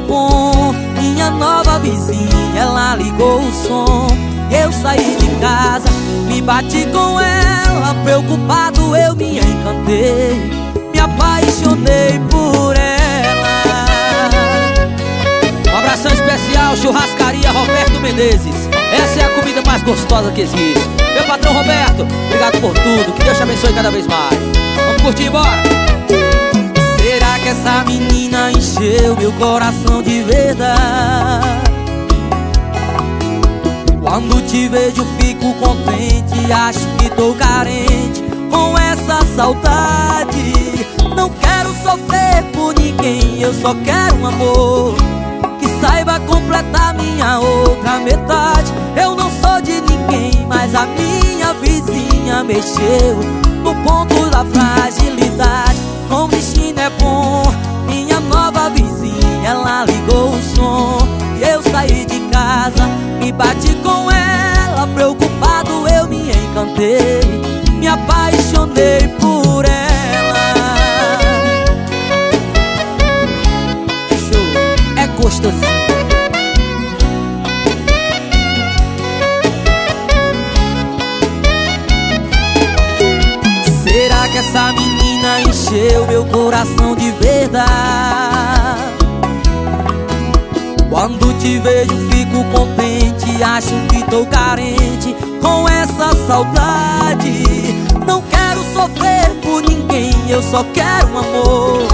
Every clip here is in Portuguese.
bom. Minha nova vizinha, ela ligou o som. Eu saí de casa, me bati com ela. Preocupado eu me encantei. Me apaixonei por ela. Um abração especial, churrascaria Roberto Menezes. Essa é a comida mais gostosa que existe. Meu patrão Roberto, obrigado por tudo. Que Deus te abençoe cada vez mais. Vamos curtir, bora! Encheu meu coração de verdade. Quando te vejo fico contente Acho que tô carente com essa saudade. Não quero sofrer por ninguém Eu só quero um amor Que saiba completar minha outra metade. Eu não sou de ninguém Mas a minha vizinha mexeu No ponto da fragilidade. Com destino é bom Minha nova vizinha, ela ligou o som. E eu saí de casa, me bati com ela Preocupado eu me encantei Me apaixonei por ela. Show, é gostosinho essa menina encheu meu coração de verdade? Vejo fico contente, acho que tô carente com essa saudade. Não quero sofrer por ninguém, eu só quero um amor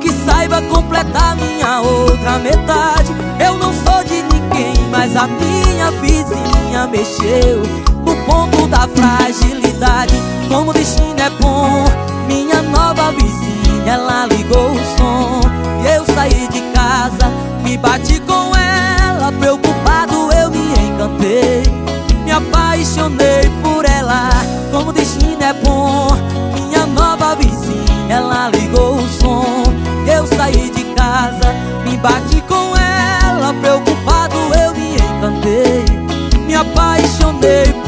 Que saiba completar minha outra metade. Eu não sou de ninguém, mas a minha vizinha mexeu No ponto da fragilidade. Como o destino é bom Minha nova vizinha, ela ligou o som apaixonei